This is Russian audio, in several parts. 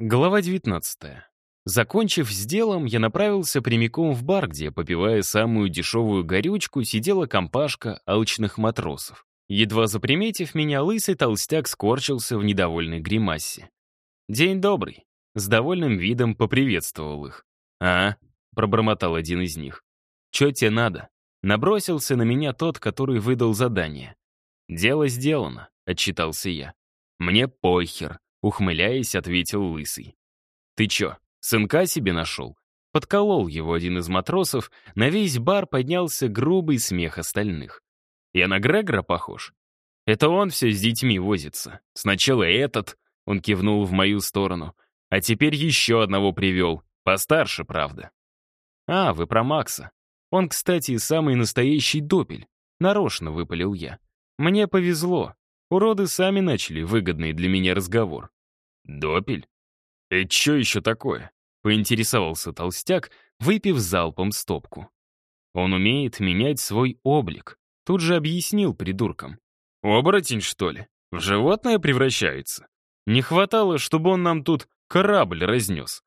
Глава 19. Закончив с делом, я направился прямиком в бар, где, попивая самую дешевую горючку, сидела компашка алчных матросов. Едва заприметив меня, лысый толстяк скорчился в недовольной гримасе. «День добрый!» С довольным видом поприветствовал их. «А?» — пробормотал один из них. «Чё тебе надо?» Набросился на меня тот, который выдал задание. «Дело сделано», — отчитался я. «Мне похер», Ухмыляясь, ответил Лысый. «Ты чё, сынка себе нашел?» Подколол его один из матросов, на весь бар поднялся грубый смех остальных. «Я на Грегора похож?» «Это он все с детьми возится. Сначала этот», — он кивнул в мою сторону, «а теперь еще одного привел, постарше, правда». «А, вы про Макса. Он, кстати, самый настоящий допель. Нарочно выпалил я. Мне повезло. Уроды сами начали выгодный для меня разговор. «Допель? Это что еще такое?» — поинтересовался толстяк, выпив залпом стопку. «Он умеет менять свой облик», — тут же объяснил придуркам. «Оборотень, что ли? В животное превращается? Не хватало, чтобы он нам тут корабль разнес».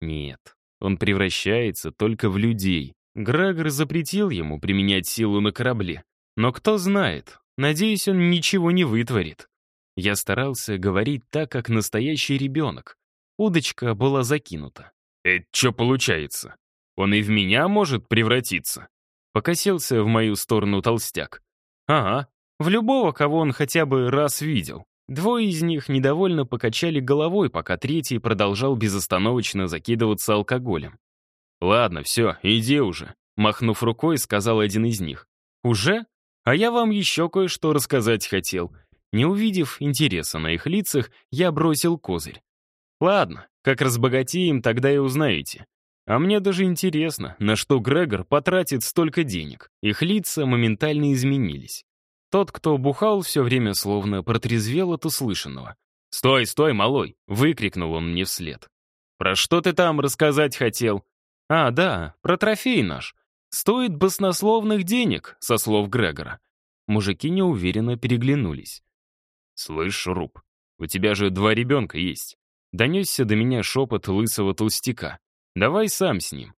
«Нет, он превращается только в людей. Грегор запретил ему применять силу на корабле. Но кто знает, Надеюсь, он ничего не вытворит. Я старался говорить так, как настоящий ребенок. Удочка была закинута. «Это что получается? Он и в меня может превратиться?» Покосился в мою сторону толстяк. «Ага, в любого, кого он хотя бы раз видел». Двое из них недовольно покачали головой, пока третий продолжал безостановочно закидываться алкоголем. «Ладно, все, иди уже», — махнув рукой, сказал один из них. «Уже?» А я вам еще кое-что рассказать хотел. Не увидев интереса на их лицах, я бросил козырь. Ладно, как разбогатеем, тогда и узнаете. А мне даже интересно, на что Грегор потратит столько денег. Их лица моментально изменились. Тот, кто бухал все время, словно протрезвел от услышанного. «Стой, стой, малой!» — выкрикнул он мне вслед. «Про что ты там рассказать хотел?» «А, да, про трофей наш. Стоит баснословных денег, со слов Грегора. Мужики неуверенно переглянулись. «Слышь, Шуруп, у тебя же два ребенка есть». Донесся до меня шепот лысого толстяка. «Давай сам с ним».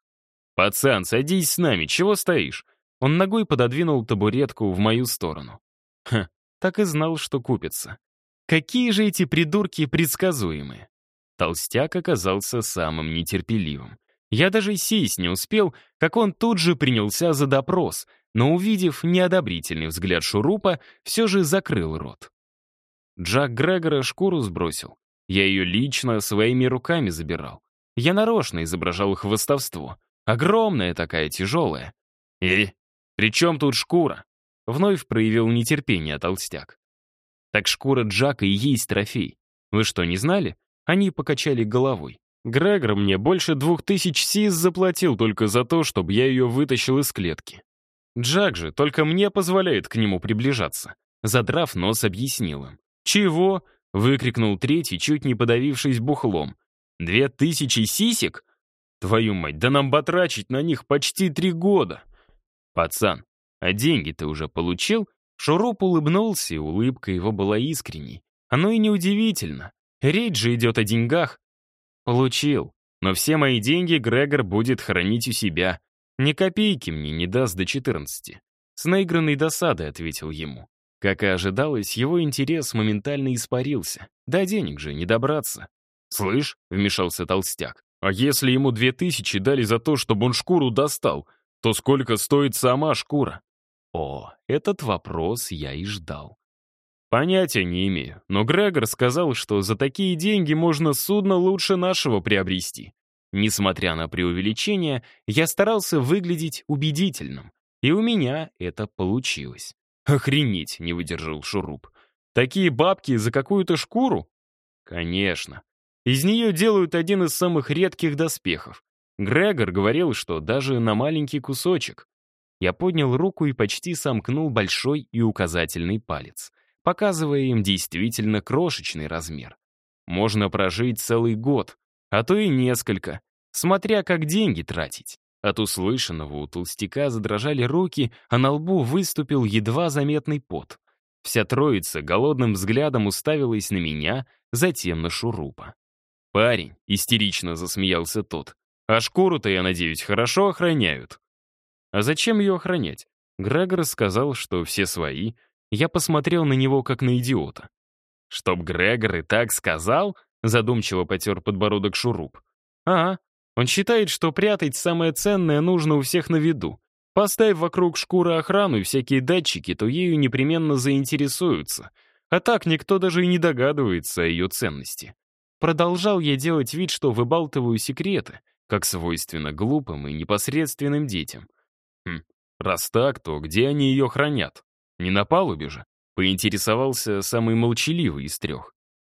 «Пацан, садись с нами, чего стоишь?» Он ногой пододвинул табуретку в мою сторону. Ха, так и знал, что купится. Какие же эти придурки предсказуемые. Толстяк оказался самым нетерпеливым. Я даже сесть не успел, как он тут же принялся за допрос, но, увидев неодобрительный взгляд шурупа, все же закрыл рот. Джак Грегора шкуру сбросил. Я ее лично своими руками забирал. Я нарочно изображал хвостовство. Огромная такая, тяжелая. «И? При чем тут шкура?» Вновь проявил нетерпение толстяк. «Так шкура Джака и есть трофей. Вы что, не знали?» Они покачали головой. Грегор мне больше двух тысяч сиз заплатил только за то, чтобы я ее вытащил из клетки. Джак же только мне позволяет к нему приближаться. Задрав нос, объяснил им. «Чего?» — выкрикнул третий, чуть не подавившись бухлом. «Две тысячи сисек? Твою мать, да нам батрачить на них почти три года!» «Пацан, а деньги ты уже получил?» Шуруп улыбнулся, и улыбка его была искренней. Оно и неудивительно. Речь же идет о деньгах, «Получил. Но все мои деньги Грегор будет хранить у себя. Ни копейки мне не даст до 14. С наигранной досадой ответил ему. Как и ожидалось, его интерес моментально испарился. Да денег же не добраться. «Слышь», — вмешался толстяк, «а если ему две тысячи дали за то, чтобы он шкуру достал, то сколько стоит сама шкура?» О, этот вопрос я и ждал. Понятия не имею, но Грегор сказал, что за такие деньги можно судно лучше нашего приобрести. Несмотря на преувеличение, я старался выглядеть убедительным, и у меня это получилось. «Охренеть!» — не выдержал Шуруп. «Такие бабки за какую-то шкуру?» «Конечно. Из нее делают один из самых редких доспехов. Грегор говорил, что даже на маленький кусочек. Я поднял руку и почти сомкнул большой и указательный палец показывая им действительно крошечный размер. Можно прожить целый год, а то и несколько, смотря как деньги тратить. От услышанного у толстяка задрожали руки, а на лбу выступил едва заметный пот. Вся троица голодным взглядом уставилась на меня, затем на шурупа. «Парень», — истерично засмеялся тот, «а шкуру-то, я надеюсь, хорошо охраняют». «А зачем ее охранять?» Грегор сказал, что все свои. Я посмотрел на него, как на идиота. «Чтоб Грегор и так сказал?» — задумчиво потер подбородок Шуруп. «Ага, он считает, что прятать самое ценное нужно у всех на виду. Поставь вокруг шкуры охрану и всякие датчики, то ею непременно заинтересуются. А так никто даже и не догадывается о ее ценности. Продолжал я делать вид, что выбалтываю секреты, как свойственно глупым и непосредственным детям. Хм, раз так, то где они ее хранят? Не на палубе же? Поинтересовался самый молчаливый из трех.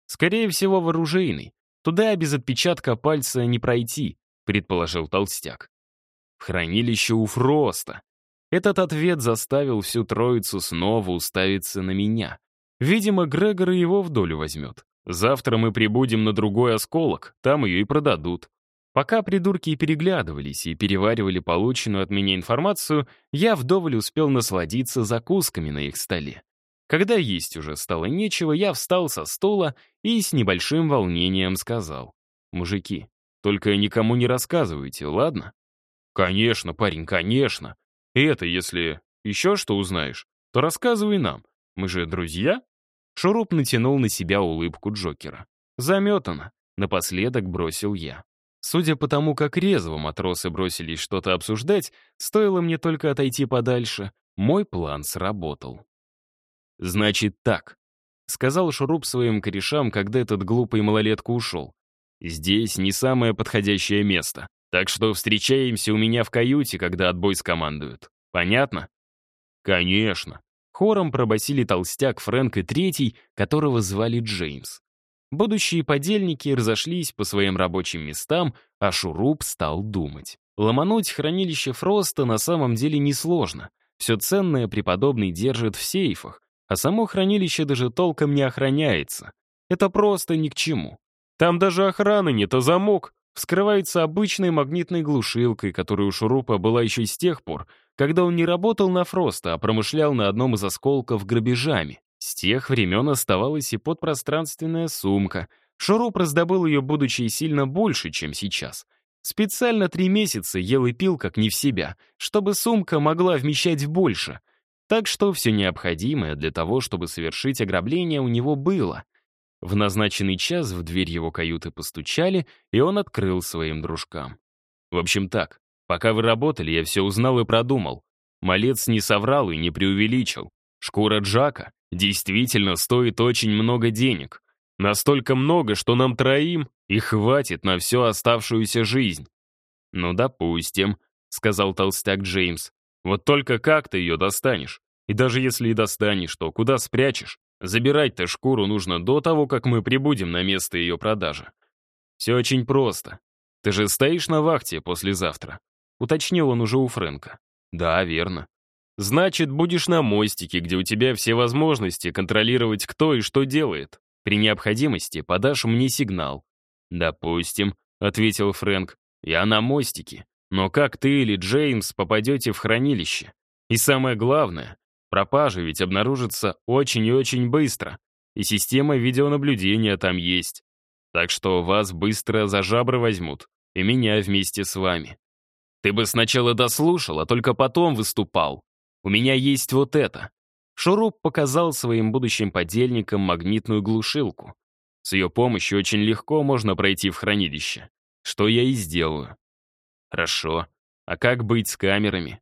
Скорее всего, вооружейный. Туда без отпечатка пальца не пройти, предположил толстяк. В хранилище у Фроста. Этот ответ заставил всю троицу снова уставиться на меня. Видимо, Грегор его в долю возьмет. Завтра мы прибудем на другой осколок, там ее и продадут. Пока придурки переглядывались и переваривали полученную от меня информацию, я вдоволь успел насладиться закусками на их столе. Когда есть уже стало нечего, я встал со стула и с небольшим волнением сказал. «Мужики, только никому не рассказывайте, ладно?» «Конечно, парень, конечно. И это, если еще что узнаешь, то рассказывай нам. Мы же друзья?» Шуруп натянул на себя улыбку Джокера. «Заметано», — напоследок бросил я. Судя по тому, как резво матросы бросились что-то обсуждать, стоило мне только отойти подальше, мой план сработал. «Значит так», — сказал Шуруп своим корешам, когда этот глупый малолетка ушел. «Здесь не самое подходящее место, так что встречаемся у меня в каюте, когда отбой скомандуют. Понятно?» «Конечно», Хором пробасили толстяк Фрэнк и третий, которого звали Джеймс. Будущие подельники разошлись по своим рабочим местам, а Шуруп стал думать. Ломануть хранилище Фроста на самом деле несложно. Все ценное преподобный держит в сейфах, а само хранилище даже толком не охраняется. Это просто ни к чему. Там даже охраны нет, а замок вскрывается обычной магнитной глушилкой, которая у Шурупа была еще с тех пор, когда он не работал на Фроста, а промышлял на одном из осколков грабежами. С тех времен оставалась и подпространственная сумка. Шуруп раздобыл ее, будучи сильно больше, чем сейчас. Специально три месяца ел и пил, как не в себя, чтобы сумка могла вмещать больше. Так что все необходимое для того, чтобы совершить ограбление, у него было. В назначенный час в дверь его каюты постучали, и он открыл своим дружкам. В общем так, Пока вы работали, я все узнал и продумал. Малец не соврал и не преувеличил. Шкура Джака действительно стоит очень много денег. Настолько много, что нам троим и хватит на всю оставшуюся жизнь. «Ну, допустим», — сказал толстяк Джеймс. «Вот только как ты ее достанешь? И даже если и достанешь, то куда спрячешь? Забирать-то шкуру нужно до того, как мы прибудем на место ее продажи. Все очень просто. Ты же стоишь на вахте послезавтра. Уточнил он уже у Фрэнка. «Да, верно. Значит, будешь на мостике, где у тебя все возможности контролировать, кто и что делает. При необходимости подашь мне сигнал». «Допустим», — ответил Фрэнк. «Я на мостике. Но как ты или Джеймс попадете в хранилище? И самое главное, пропажа ведь обнаружится очень и очень быстро. И система видеонаблюдения там есть. Так что вас быстро за жабры возьмут. И меня вместе с вами. Ты бы сначала дослушал, а только потом выступал. У меня есть вот это». Шуруп показал своим будущим подельникам магнитную глушилку. С ее помощью очень легко можно пройти в хранилище. Что я и сделаю. Хорошо. А как быть с камерами?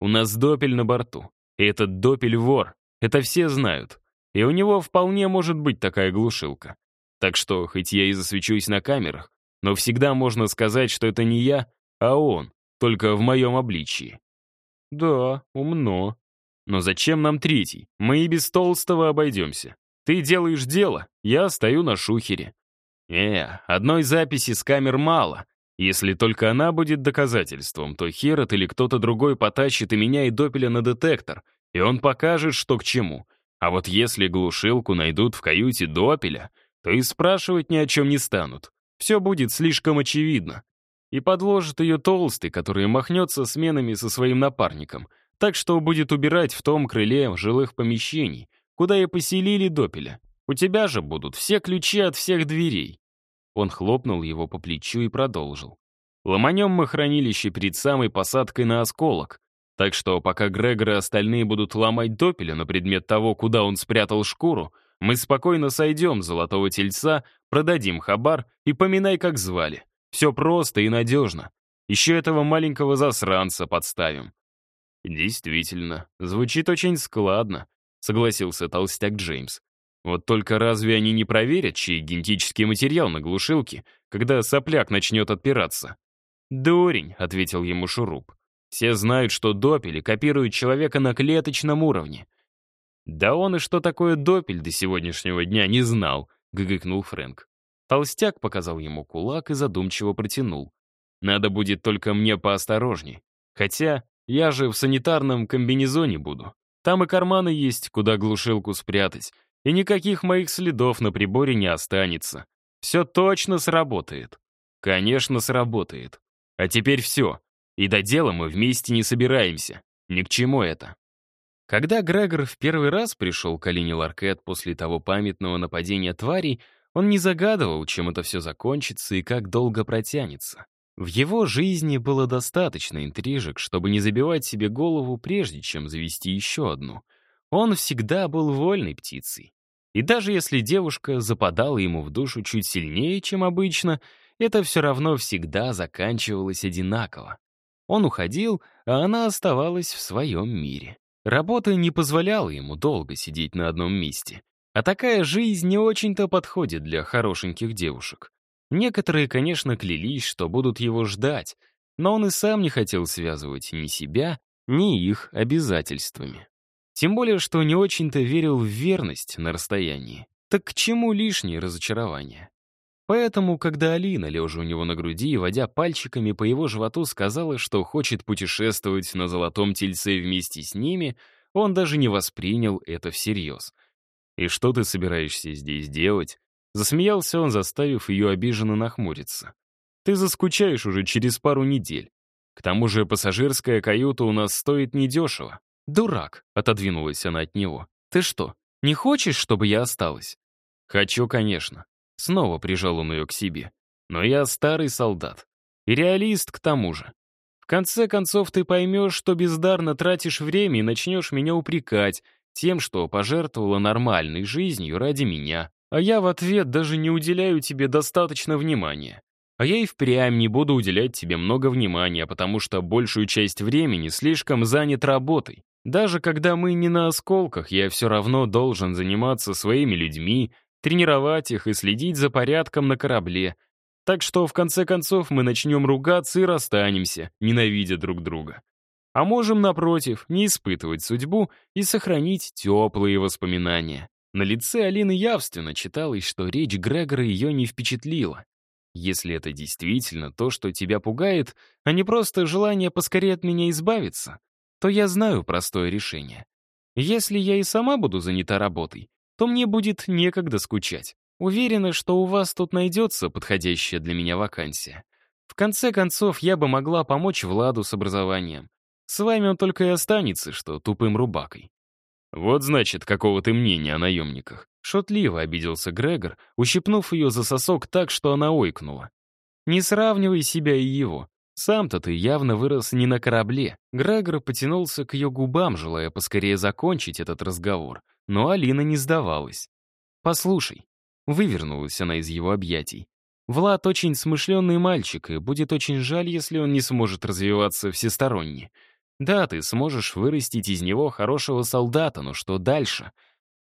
У нас допель на борту. И этот допель вор. Это все знают. И у него вполне может быть такая глушилка. Так что, хоть я и засвечусь на камерах, но всегда можно сказать, что это не я, а он только в моем обличии. Да, умно. Но зачем нам третий? Мы и без толстого обойдемся. Ты делаешь дело, я стою на шухере. Э, одной записи с камер мало. Если только она будет доказательством, то Херот или кто-то другой потащит и меня, и Допеля на детектор, и он покажет, что к чему. А вот если глушилку найдут в каюте Допеля, то и спрашивать ни о чем не станут. Все будет слишком очевидно и подложит ее толстый, который махнется сменами со своим напарником, так что будет убирать в том крыле жилых помещений, куда и поселили допеля. У тебя же будут все ключи от всех дверей. Он хлопнул его по плечу и продолжил. «Ломанем мы хранилище перед самой посадкой на осколок, так что пока Грегор и остальные будут ломать допеля на предмет того, куда он спрятал шкуру, мы спокойно сойдем золотого тельца, продадим хабар и поминай, как звали. Все просто и надежно. Еще этого маленького засранца подставим». «Действительно, звучит очень складно», — согласился толстяк Джеймс. «Вот только разве они не проверят, чей генетический материал на глушилке, когда сопляк начнет отпираться?» «Дурень», — ответил ему Шуруп. Все знают, что допели копируют человека на клеточном уровне. «Да он и что такое допель до сегодняшнего дня не знал», — гыгыкнул Фрэнк. Толстяк показал ему кулак и задумчиво протянул. «Надо будет только мне поосторожней. Хотя я же в санитарном комбинезоне буду. Там и карманы есть, куда глушилку спрятать, и никаких моих следов на приборе не останется. Все точно сработает». «Конечно, сработает. А теперь все. И до дела мы вместе не собираемся. Ни к чему это. Когда Грегор в первый раз пришел к Алине Ларкет после того памятного нападения тварей, он не загадывал, чем это все закончится и как долго протянется. В его жизни было достаточно интрижек, чтобы не забивать себе голову, прежде чем завести еще одну. Он всегда был вольной птицей. И даже если девушка западала ему в душу чуть сильнее, чем обычно, это все равно всегда заканчивалось одинаково. Он уходил, а она оставалась в своем мире. Работа не позволяла ему долго сидеть на одном месте. А такая жизнь не очень-то подходит для хорошеньких девушек. Некоторые, конечно, клялись, что будут его ждать, но он и сам не хотел связывать ни себя, ни их обязательствами. Тем более, что не очень-то верил в верность на расстоянии. Так к чему лишние разочарования? Поэтому, когда Алина, лежа у него на груди и водя пальчиками по его животу, сказала, что хочет путешествовать на золотом тельце вместе с ними, он даже не воспринял это всерьез. «И что ты собираешься здесь делать?» Засмеялся он, заставив ее обиженно нахмуриться. «Ты заскучаешь уже через пару недель. К тому же пассажирская каюта у нас стоит недешево». «Дурак», — отодвинулась она от него. «Ты что, не хочешь, чтобы я осталась?» «Хочу, конечно. Снова прижал он ее к себе. Но я старый солдат. И реалист к тому же. В конце концов ты поймешь, что бездарно тратишь время и начнешь меня упрекать тем, что пожертвовала нормальной жизнью ради меня. А я в ответ даже не уделяю тебе достаточно внимания. А я и впрямь не буду уделять тебе много внимания, потому что большую часть времени слишком занят работой. Даже когда мы не на осколках, я все равно должен заниматься своими людьми, тренировать их и следить за порядком на корабле. Так что, в конце концов, мы начнем ругаться и расстанемся, ненавидя друг друга. А можем, напротив, не испытывать судьбу и сохранить теплые воспоминания. На лице Алины явственно читалось, что речь Грегора ее не впечатлила. Если это действительно то, что тебя пугает, а не просто желание поскорее от меня избавиться, то я знаю простое решение. Если я и сама буду занята работой, то мне будет некогда скучать. Уверена, что у вас тут найдется подходящая для меня вакансия. В конце концов, я бы могла помочь Владу с образованием. С вами он только и останется, что тупым рубакой. Вот значит, какого ты мнения о наемниках. Шутливо обиделся Грегор, ущипнув ее за сосок так, что она ойкнула. Не сравнивай себя и его. Сам-то ты явно вырос не на корабле. Грегор потянулся к ее губам, желая поскорее закончить этот разговор. Но Алина не сдавалась. «Послушай», — вывернулась она из его объятий, «Влад очень смышленый мальчик, и будет очень жаль, если он не сможет развиваться всесторонне. Да, ты сможешь вырастить из него хорошего солдата, но что дальше?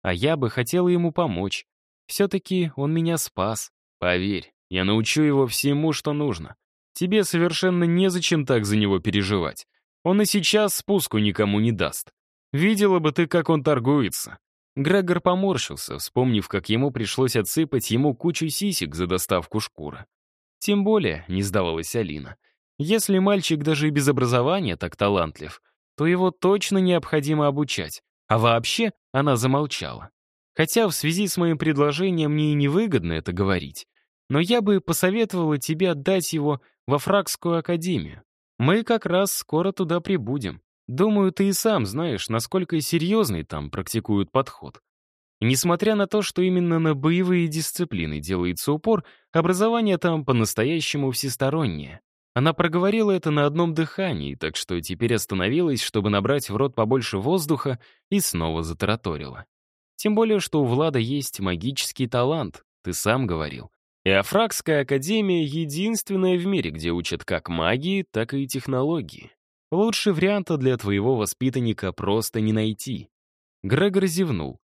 А я бы хотела ему помочь. Все-таки он меня спас. Поверь, я научу его всему, что нужно. Тебе совершенно незачем так за него переживать. Он и сейчас спуску никому не даст. Видела бы ты, как он торгуется. Грегор поморщился, вспомнив, как ему пришлось отсыпать ему кучу сисек за доставку шкуры. Тем более, не сдавалась Алина, если мальчик даже и без образования так талантлив, то его точно необходимо обучать. А вообще она замолчала. Хотя в связи с моим предложением мне и невыгодно это говорить, но я бы посоветовала тебе отдать его во Фракскую академию. Мы как раз скоро туда прибудем. Думаю, ты и сам знаешь, насколько серьезный там практикуют подход. несмотря на то, что именно на боевые дисциплины делается упор, образование там по-настоящему всестороннее. Она проговорила это на одном дыхании, так что теперь остановилась, чтобы набрать в рот побольше воздуха, и снова затараторила. Тем более, что у Влада есть магический талант, ты сам говорил. И Афракская академия — единственная в мире, где учат как магии, так и технологии. Лучше варианта для твоего воспитанника просто не найти. Грегор зевнул.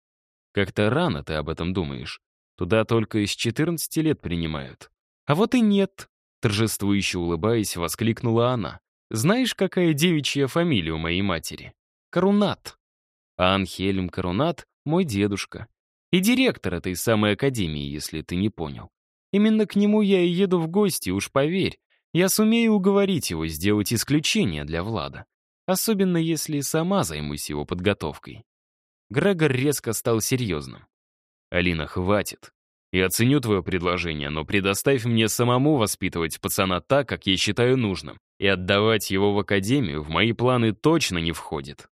Как-то рано ты об этом думаешь. Туда только из 14 лет принимают. А вот и нет, торжествующе улыбаясь, воскликнула она. Знаешь, какая девичья фамилия у моей матери? Карунат. А Анхельм Карунат — мой дедушка. И директор этой самой академии, если ты не понял. Именно к нему я и еду в гости, уж поверь. Я сумею уговорить его сделать исключение для Влада. Особенно если сама займусь его подготовкой. Грегор резко стал серьезным. «Алина, хватит. Я ценю твое предложение, но предоставь мне самому воспитывать пацана так, как я считаю нужным, и отдавать его в академию в мои планы точно не входит».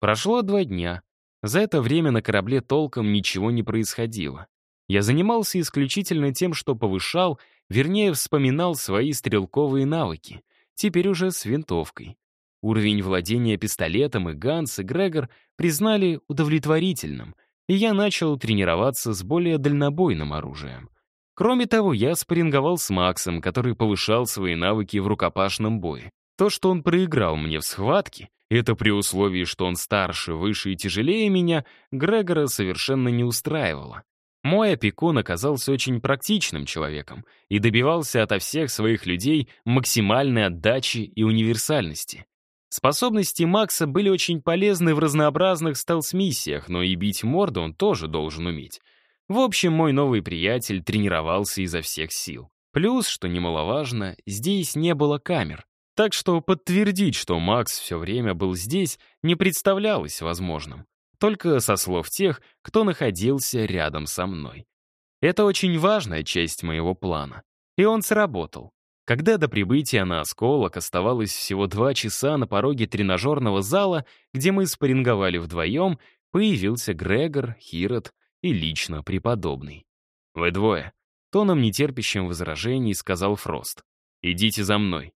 Прошло два дня. За это время на корабле толком ничего не происходило. Я занимался исключительно тем, что повышал, вернее, вспоминал свои стрелковые навыки, теперь уже с винтовкой. Уровень владения пистолетом и Ганс, и Грегор признали удовлетворительным, и я начал тренироваться с более дальнобойным оружием. Кроме того, я спарринговал с Максом, который повышал свои навыки в рукопашном бое. То, что он проиграл мне в схватке, это при условии, что он старше, выше и тяжелее меня, Грегора совершенно не устраивало. Мой опекун оказался очень практичным человеком и добивался ото всех своих людей максимальной отдачи и универсальности. Способности Макса были очень полезны в разнообразных стелс-миссиях, но и бить морду он тоже должен уметь. В общем, мой новый приятель тренировался изо всех сил. Плюс, что немаловажно, здесь не было камер. Так что подтвердить, что Макс все время был здесь, не представлялось возможным только со слов тех, кто находился рядом со мной. Это очень важная часть моего плана. И он сработал. Когда до прибытия на осколок оставалось всего два часа на пороге тренажерного зала, где мы спарринговали вдвоем, появился Грегор, Хирот и лично преподобный. «Вы двое», — тоном нетерпящим возражений сказал Фрост. «Идите за мной».